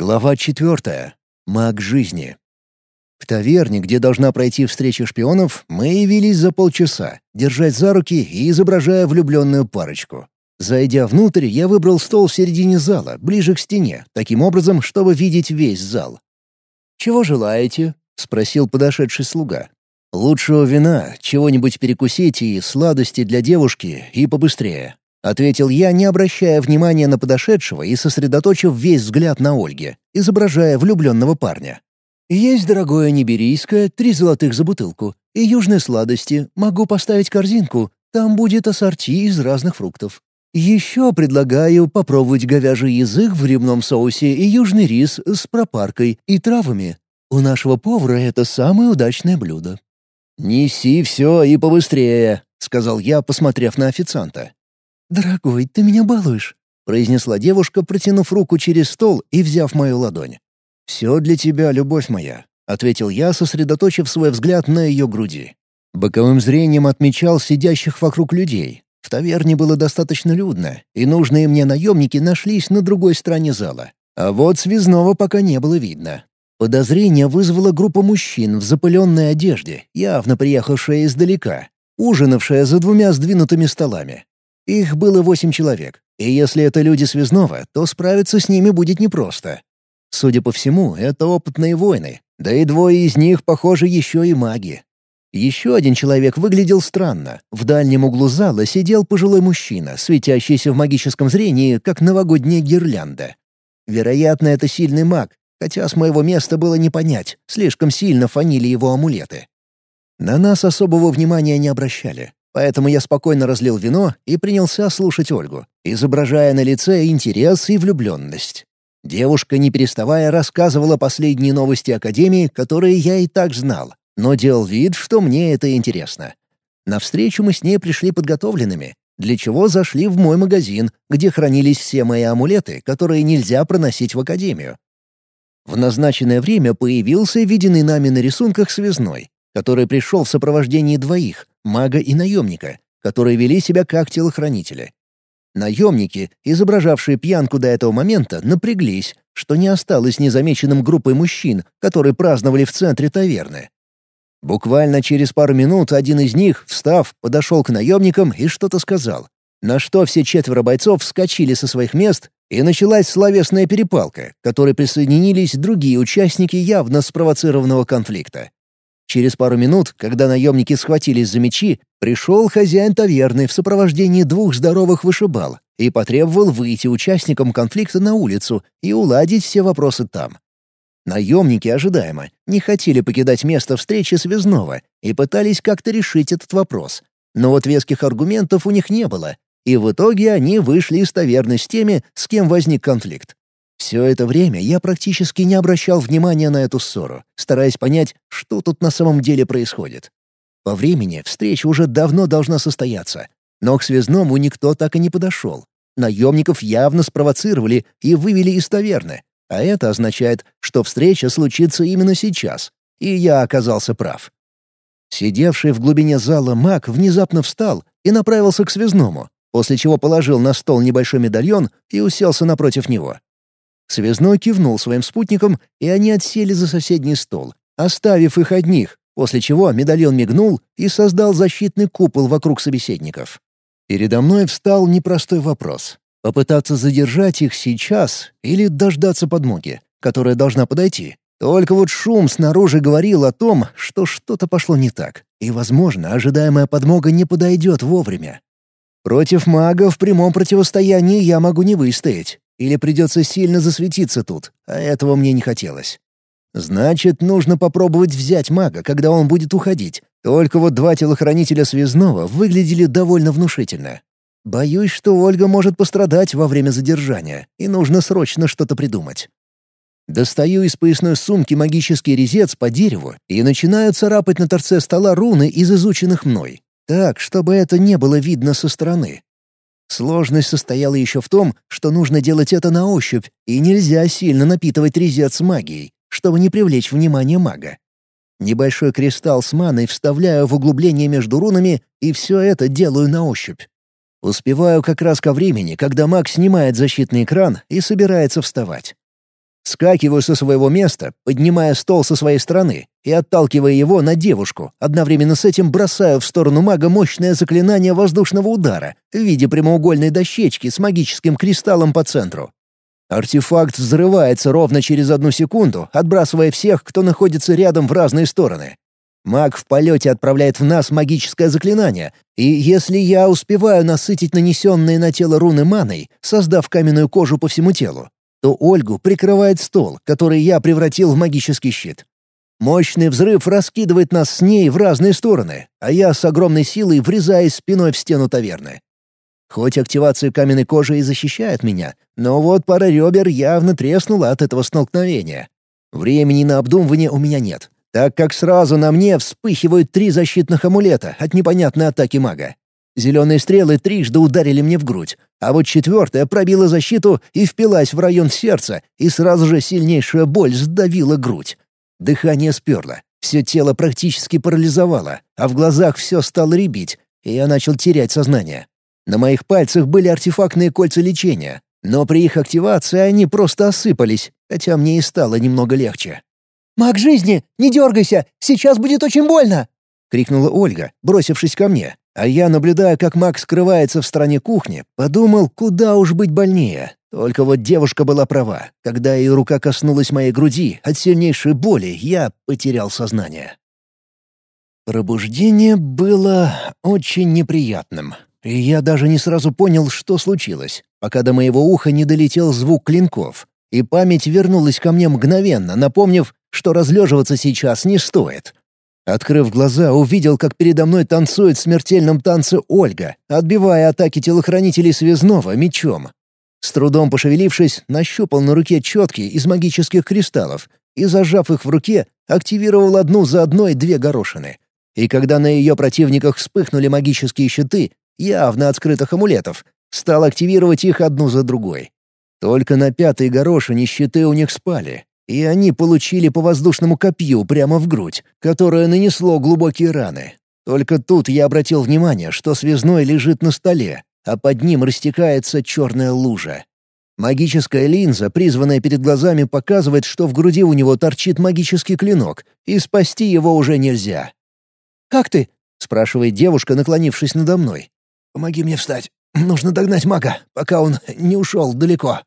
Глава четвертая. Маг жизни. В таверне, где должна пройти встреча шпионов, мы явились за полчаса, держась за руки и изображая влюбленную парочку. Зайдя внутрь, я выбрал стол в середине зала, ближе к стене, таким образом, чтобы видеть весь зал. «Чего желаете?» — спросил подошедший слуга. «Лучшего вина, чего-нибудь перекусить и сладости для девушки, и побыстрее», — ответил я, не обращая внимания на подошедшего и сосредоточив весь взгляд на Ольге, изображая влюбленного парня. «Есть дорогое ниберийское, три золотых за бутылку, и южные сладости, могу поставить корзинку, там будет ассорти из разных фруктов. Еще предлагаю попробовать говяжий язык в грибном соусе и южный рис с пропаркой и травами. У нашего повара это самое удачное блюдо». «Неси все и побыстрее», — сказал я, посмотрев на официанта. «Дорогой, ты меня балуешь», — произнесла девушка, протянув руку через стол и взяв мою ладонь. «Все для тебя, любовь моя», — ответил я, сосредоточив свой взгляд на ее груди. Боковым зрением отмечал сидящих вокруг людей, в таверне было достаточно людно, и нужные мне наемники нашлись на другой стороне зала. А вот связного пока не было видно. Подозрение вызвала группа мужчин в запыленной одежде, явно приехавшая издалека, ужинавшая за двумя сдвинутыми столами. Их было восемь человек, и если это люди связного, то справиться с ними будет непросто. Судя по всему, это опытные воины, да и двое из них, похоже, еще и маги. Еще один человек выглядел странно. В дальнем углу зала сидел пожилой мужчина, светящийся в магическом зрении, как новогодняя гирлянда. Вероятно, это сильный маг, хотя с моего места было не понять, слишком сильно фанили его амулеты. На нас особого внимания не обращали, поэтому я спокойно разлил вино и принялся слушать Ольгу, изображая на лице интерес и влюбленность. Девушка, не переставая, рассказывала последние новости Академии, которые я и так знал, но делал вид, что мне это интересно. На встречу мы с ней пришли подготовленными, для чего зашли в мой магазин, где хранились все мои амулеты, которые нельзя проносить в академию. В назначенное время появился виденный нами на рисунках связной, который пришел в сопровождении двоих, мага и наемника, которые вели себя как телохранители. Наемники, изображавшие пьянку до этого момента, напряглись, что не осталось незамеченным группой мужчин, которые праздновали в центре таверны. Буквально через пару минут один из них, встав, подошел к наемникам и что-то сказал. На что все четверо бойцов вскочили со своих мест, и началась словесная перепалка, к которой присоединились другие участники явно спровоцированного конфликта. Через пару минут, когда наемники схватились за мечи, пришел хозяин таверны в сопровождении двух здоровых вышибал и потребовал выйти участникам конфликта на улицу и уладить все вопросы там. Наемники, ожидаемо, не хотели покидать место встречи связного и пытались как-то решить этот вопрос. Но вот веских аргументов у них не было, и в итоге они вышли из таверны с теми, с кем возник конфликт. Все это время я практически не обращал внимания на эту ссору, стараясь понять, что тут на самом деле происходит. По времени встреча уже давно должна состояться, но к связному никто так и не подошел. Наемников явно спровоцировали и вывели из таверны, а это означает, что встреча случится именно сейчас. И я оказался прав. Сидевший в глубине зала маг внезапно встал и направился к связному, после чего положил на стол небольшой медальон и уселся напротив него. Связной кивнул своим спутникам, и они отсели за соседний стол, оставив их одних, после чего медальон мигнул и создал защитный купол вокруг собеседников. Передо мной встал непростой вопрос. Попытаться задержать их сейчас или дождаться подмоги, которая должна подойти. Только вот шум снаружи говорил о том, что что-то пошло не так, и, возможно, ожидаемая подмога не подойдет вовремя. Против мага в прямом противостоянии я могу не выстоять, или придется сильно засветиться тут, а этого мне не хотелось. Значит, нужно попробовать взять мага, когда он будет уходить. Только вот два телохранителя связного выглядели довольно внушительно. Боюсь, что Ольга может пострадать во время задержания, и нужно срочно что-то придумать. Достаю из поясной сумки магический резец по дереву и начинаю царапать на торце стола руны из изученных мной, так, чтобы это не было видно со стороны. Сложность состояла еще в том, что нужно делать это на ощупь, и нельзя сильно напитывать резец магией, чтобы не привлечь внимание мага. Небольшой кристалл с маной вставляю в углубление между рунами, и все это делаю на ощупь. Успеваю как раз ко времени, когда маг снимает защитный экран и собирается вставать. Скакиваю со своего места, поднимая стол со своей стороны и отталкивая его на девушку, одновременно с этим бросаю в сторону мага мощное заклинание воздушного удара в виде прямоугольной дощечки с магическим кристаллом по центру. Артефакт взрывается ровно через одну секунду, отбрасывая всех, кто находится рядом в разные стороны. Маг в полете отправляет в нас магическое заклинание, и если я успеваю насытить нанесенные на тело руны маной, создав каменную кожу по всему телу, то Ольгу прикрывает стол, который я превратил в магический щит. Мощный взрыв раскидывает нас с ней в разные стороны, а я с огромной силой врезаюсь спиной в стену таверны. Хоть активация каменной кожи и защищает меня, но вот пара ребер явно треснула от этого столкновения. Времени на обдумывание у меня нет, так как сразу на мне вспыхивают три защитных амулета от непонятной атаки мага. Зеленые стрелы трижды ударили мне в грудь, а вот четвертая пробила защиту и впилась в район сердца, и сразу же сильнейшая боль сдавила грудь. Дыхание сперло, все тело практически парализовало, а в глазах все стало рябить, и я начал терять сознание. На моих пальцах были артефактные кольца лечения, но при их активации они просто осыпались, хотя мне и стало немного легче. «Маг жизни, не дергайся! Сейчас будет очень больно!» — крикнула Ольга, бросившись ко мне. А я, наблюдая, как маг скрывается в стороне кухни, подумал, куда уж быть больнее. Только вот девушка была права. Когда ее рука коснулась моей груди, от сильнейшей боли я потерял сознание. Пробуждение было очень неприятным. И я даже не сразу понял, что случилось, пока до моего уха не долетел звук клинков. И память вернулась ко мне мгновенно, напомнив, что разлеживаться сейчас не стоит. Открыв глаза, увидел, как передо мной танцует в смертельном танце Ольга, отбивая атаки телохранителей связного мечом. С трудом пошевелившись, нащупал на руке четки из магических кристаллов и, зажав их в руке, активировал одну за одной две горошины. И когда на ее противниках вспыхнули магические щиты, явно от скрытых амулетов, стал активировать их одну за другой. Только на пятой горошине щиты у них спали, и они получили по воздушному копью прямо в грудь, которое нанесло глубокие раны. Только тут я обратил внимание, что связной лежит на столе, а под ним растекается черная лужа. Магическая линза, призванная перед глазами, показывает, что в груди у него торчит магический клинок, и спасти его уже нельзя. «Как ты?» — спрашивает девушка, наклонившись надо мной. «Помоги мне встать. Нужно догнать мага, пока он не ушел далеко».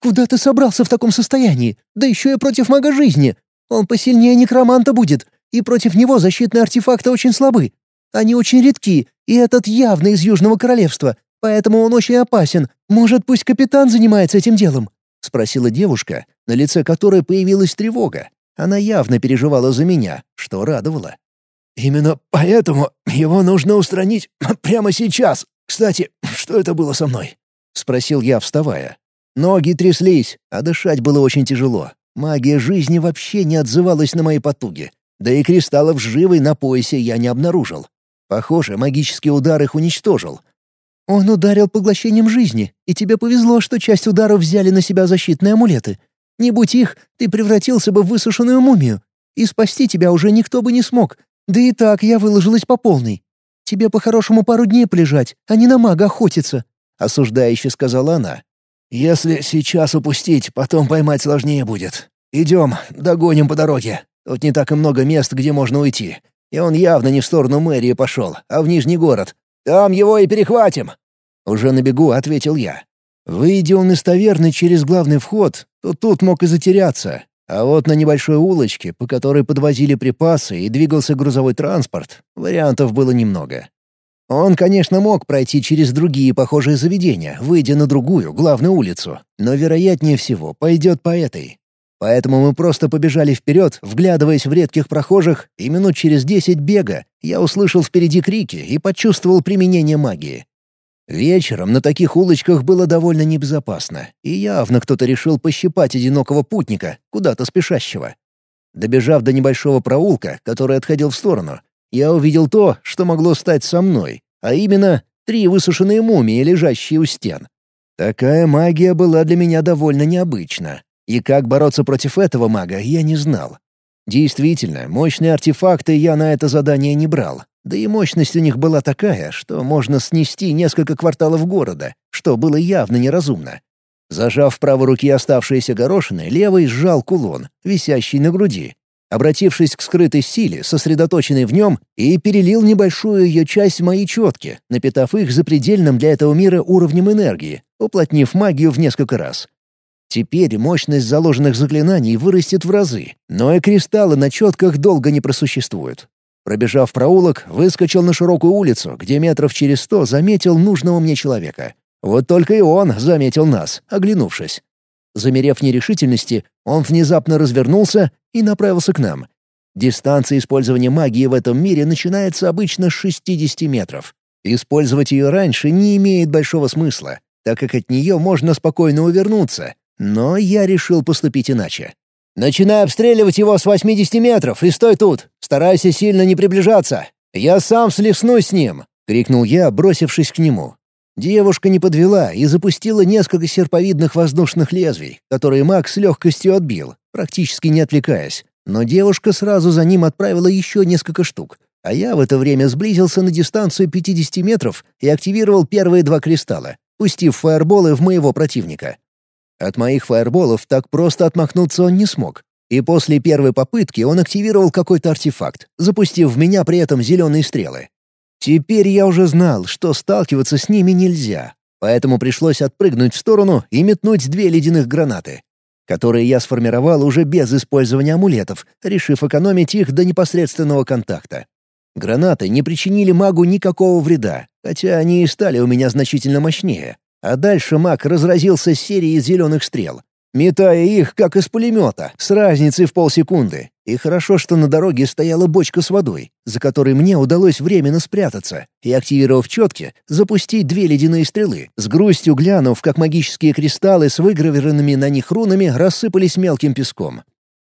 «Куда ты собрался в таком состоянии? Да еще и против мага жизни. Он посильнее некроманта будет, и против него защитные артефакты очень слабы. Они очень редки, и этот явно из Южного Королевства, поэтому он очень опасен. Может, пусть капитан занимается этим делом?» — спросила девушка, на лице которой появилась тревога. Она явно переживала за меня, что радовало. «Именно поэтому его нужно устранить прямо сейчас. Кстати, что это было со мной?» — спросил я, вставая. Ноги тряслись, а дышать было очень тяжело. Магия жизни вообще не отзывалась на мои потуги. Да и кристаллов живой на поясе я не обнаружил. Похоже, магический удар их уничтожил. «Он ударил поглощением жизни, и тебе повезло, что часть ударов взяли на себя защитные амулеты. Не будь их, ты превратился бы в высушенную мумию, и спасти тебя уже никто бы не смог. Да и так я выложилась по полной. Тебе по-хорошему пару дней полежать, а не на мага охотиться», — осуждающе сказала она. Если сейчас упустить, потом поймать сложнее будет. Идем, догоним по дороге. Тут не так и много мест, где можно уйти. И он явно не в сторону мэрии пошел, а в Нижний город. Там его и перехватим!» Уже на бегу ответил я. Выйдя он из таверны через главный вход, то тут мог и затеряться. А вот на небольшой улочке, по которой подвозили припасы и двигался грузовой транспорт, вариантов было немного. Он, конечно, мог пройти через другие похожие заведения, выйдя на другую, главную улицу, но вероятнее всего пойдет по этой. Поэтому мы просто побежали вперед, вглядываясь в редких прохожих, и минут через десять бега я услышал впереди крики и почувствовал применение магии. Вечером на таких улочках было довольно небезопасно, и явно кто-то решил пощипать одинокого путника, куда-то спешащего. Добежав до небольшого проулка, который отходил в сторону, я увидел то, что могло стать со мной, а именно три высушенные мумии, лежащие у стен. Такая магия была для меня довольно необычна, и как бороться против этого мага я не знал. Действительно, мощные артефакты я на это задание не брал, да и мощность у них была такая, что можно снести несколько кварталов города, что было явно неразумно. Зажав в правой руке оставшиеся горошины, левой сжал кулон, висящий на груди. Обратившись к скрытой силе, сосредоточенной в нем, и перелил небольшую ее часть в мои четки, напитав их запредельным для этого мира уровнем энергии, уплотнив магию в несколько раз. Теперь мощность заложенных заклинаний вырастет в разы, но и кристаллы на четках долго не просуществуют. Пробежав проулок, выскочил на широкую улицу, где метров через сто заметил нужного мне человека. Вот только и он заметил нас, оглянувшись. Замерев в нерешительности, он внезапно развернулся и направился к нам. Дистанция использования магии в этом мире начинается обычно с 60 метров. Использовать ее раньше не имеет большого смысла, так как от нее можно спокойно увернуться. Но я решил поступить иначе. «Начинай обстреливать его с 80 метров и стой тут. Старайся сильно не приближаться. Я сам слеснусь с ним!» — крикнул я, бросившись к нему. Девушка не подвела и запустила несколько серповидных воздушных лезвий, которые маг с легкостью отбил, практически не отвлекаясь. Но девушка сразу за ним отправила еще несколько штук, а я в это время сблизился на дистанцию 50 метров и активировал первые два кристалла, пустив фаерболы в моего противника. От моих фаерболов так просто отмахнуться он не смог. И после первой попытки он активировал какой-то артефакт, запустив в меня при этом зеленые стрелы. Теперь я уже знал, что сталкиваться с ними нельзя, поэтому пришлось отпрыгнуть в сторону и метнуть две ледяных гранаты, которые я сформировал уже без использования амулетов, решив экономить их до непосредственного контакта. Гранаты не причинили магу никакого вреда, хотя они и стали у меня значительно мощнее, а дальше маг разразился серией зеленых стрел, метая их, как из пулемета, с разницей в полсекунды. И хорошо, что на дороге стояла бочка с водой, за которой мне удалось временно спрятаться, и, активировав четки, запустить две ледяные стрелы, с грустью глянув, как магические кристаллы с выгравированными на них рунами рассыпались мелким песком.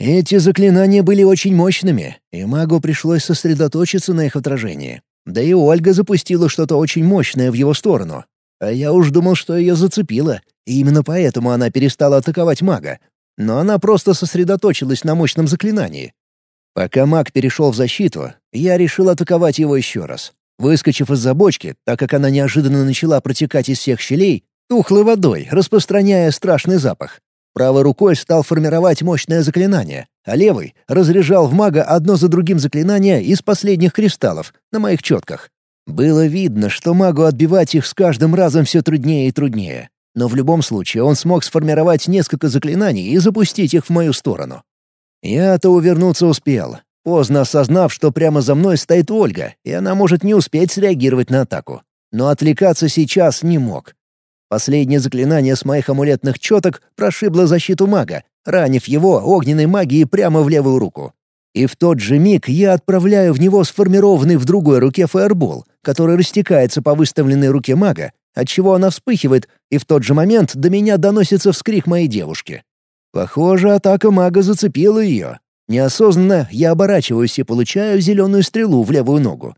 Эти заклинания были очень мощными, и магу пришлось сосредоточиться на их отражении. Да и Ольга запустила что-то очень мощное в его сторону, а я уж думал, что ее зацепило, и именно поэтому она перестала атаковать мага. Но она просто сосредоточилась на мощном заклинании. Пока маг перешел в защиту, я решил атаковать его еще раз. Выскочив из-за бочки, так как она неожиданно начала протекать из всех щелей, тухлой водой, распространяя страшный запах. Правой рукой стал формировать мощное заклинание, а левой разряжал в мага одно за другим заклинания из последних кристаллов на моих четках. Было видно, что магу отбивать их с каждым разом все труднее и труднее. Но в любом случае он смог сформировать несколько заклинаний и запустить их в мою сторону. Я-то увернуться успел, поздно осознав, что прямо за мной стоит Ольга, и она может не успеть среагировать на атаку. Но отвлекаться сейчас не мог. Последнее заклинание с моих амулетных четок прошибло защиту мага, ранив его огненной магией прямо в левую руку. И в тот же миг я отправляю в него сформированный в другой руке фаербол, который растекается по выставленной руке мага, отчего она вспыхивает, и в тот же момент до меня доносится вскрик моей девушки. Похоже, атака мага зацепила ее. Неосознанно я оборачиваюсь и получаю зеленую стрелу в левую ногу.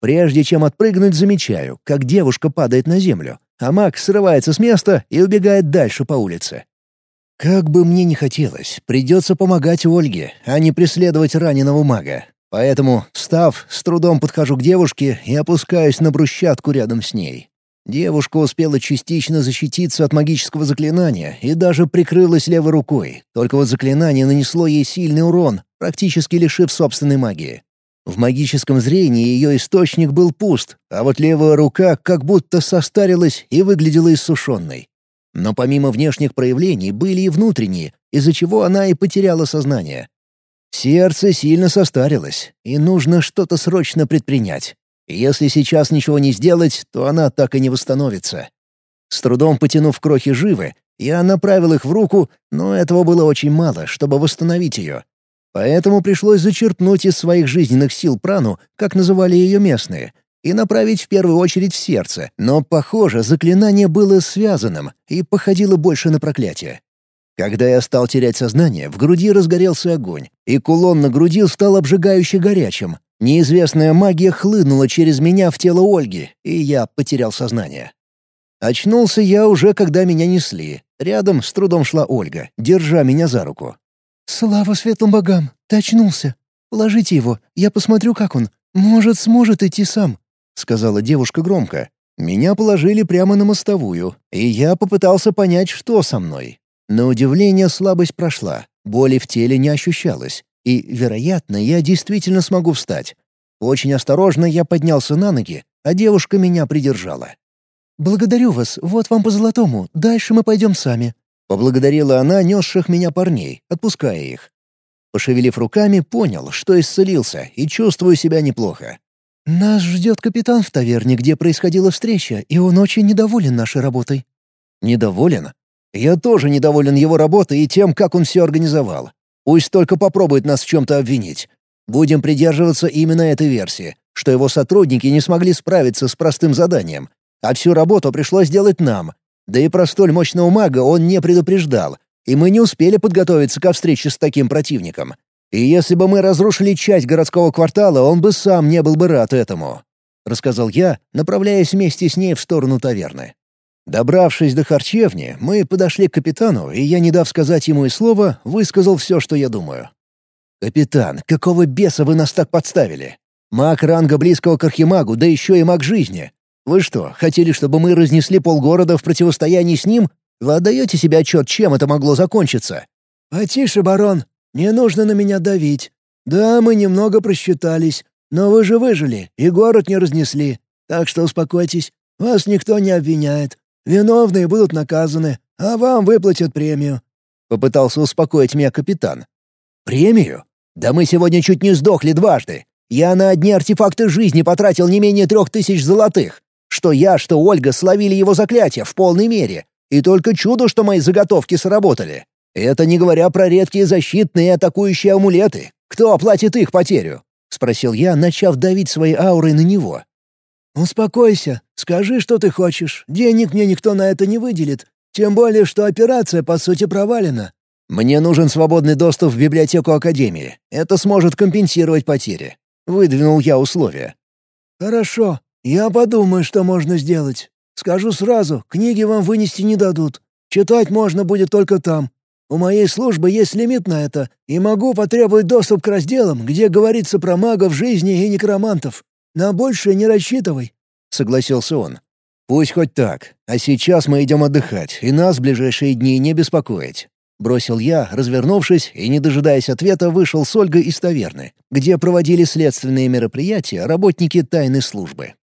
Прежде чем отпрыгнуть, замечаю, как девушка падает на землю, а маг срывается с места и убегает дальше по улице. Как бы мне ни хотелось, придется помогать Ольге, а не преследовать раненого мага. Поэтому, встав, с трудом подхожу к девушке и опускаюсь на брусчатку рядом с ней. Девушка успела частично защититься от магического заклинания и даже прикрылась левой рукой, только вот заклинание нанесло ей сильный урон, практически лишив собственной магии. В магическом зрении ее источник был пуст, а вот левая рука как будто состарилась и выглядела иссушенной. Но помимо внешних проявлений были и внутренние, из-за чего она и потеряла сознание. Сердце сильно состарилось, и нужно что-то срочно предпринять. Если сейчас ничего не сделать, то она так и не восстановится. С трудом потянув крохи живы, я направил их в руку, но этого было очень мало, чтобы восстановить ее. Поэтому пришлось зачерпнуть из своих жизненных сил прану, как называли ее местные, и направить в первую очередь в сердце, но, похоже, заклинание было связанным и походило больше на проклятие. Когда я стал терять сознание, в груди разгорелся огонь, и кулон на груди стал обжигающе горячим. Неизвестная магия хлынула через меня в тело Ольги, и я потерял сознание. Очнулся я уже, когда меня несли. Рядом с трудом шла Ольга, держа меня за руку. «Слава светлым богам! Ты очнулся! Положите его, я посмотрю, как он. Может, сможет идти сам», — сказала девушка громко. Меня положили прямо на мостовую, и я попытался понять, что со мной. На удивление слабость прошла, боли в теле не ощущалось, и, вероятно, я действительно смогу встать. Очень осторожно я поднялся на ноги, а девушка меня придержала. «Благодарю вас, вот вам по золотому, дальше мы пойдем сами», — поблагодарила она несших меня парней, отпуская их. Пошевелив руками, понял, что исцелился и чувствую себя неплохо. «Нас ждет капитан в таверне, где происходила встреча, и он очень недоволен нашей работой». «Недоволен? Я тоже недоволен его работой и тем, как он все организовал. Пусть только попробует нас в чем-то обвинить. Будем придерживаться именно этой версии, что его сотрудники не смогли справиться с простым заданием, а всю работу пришлось делать нам. Да и про столь мощного мага он не предупреждал, и мы не успели подготовиться ко встрече с таким противником. И если бы мы разрушили часть городского квартала, он бы сам не был бы рад этому», — рассказал я, направляясь вместе с ней в сторону таверны. Добравшись до харчевни, мы подошли к капитану, и я, не дав сказать ему и слова, высказал все, что я думаю. «Капитан, какого беса вы нас так подставили? Маг ранга близкого к архимагу, да еще и маг жизни. Вы что, хотели, чтобы мы разнесли полгорода в противостоянии с ним? Вы отдаете себе отчет, чем это могло закончиться?» «Потише, барон. Не нужно на меня давить. Да, мы немного просчитались, но вы же выжили и город не разнесли. Так что успокойтесь, вас никто не обвиняет. Виновные будут наказаны, а вам выплатят премию». Попытался успокоить меня капитан. «Премию? Да мы сегодня чуть не сдохли дважды. Я на одни артефакты жизни потратил не менее трех тысяч золотых. Что я, что Ольга словили его заклятие в полной мере. И только чудо, что мои заготовки сработали. Это не говоря про редкие защитные и атакующие амулеты. Кто оплатит их потерю?» — спросил я, начав давить своей аурой на него. «Успокойся, скажи, что ты хочешь. Денег мне никто на это не выделит. Тем более, что операция, по сути, провалена». «Мне нужен свободный доступ в библиотеку Академии. Это сможет компенсировать потери». Выдвинул я условия. «Хорошо. Я подумаю, что можно сделать. Скажу сразу, книги вам вынести не дадут. Читать можно будет только там. У моей службы есть лимит на это, и могу потребовать доступ к разделам, где говорится про магов жизни и некромантов. На большее не рассчитывай», — согласился он. «Пусть хоть так. А сейчас мы идем отдыхать, и нас в ближайшие дни не беспокоить». Бросил я, развернувшись, и, не дожидаясь ответа, вышел с Ольгой из таверны, где проводили следственные мероприятия работники тайной службы.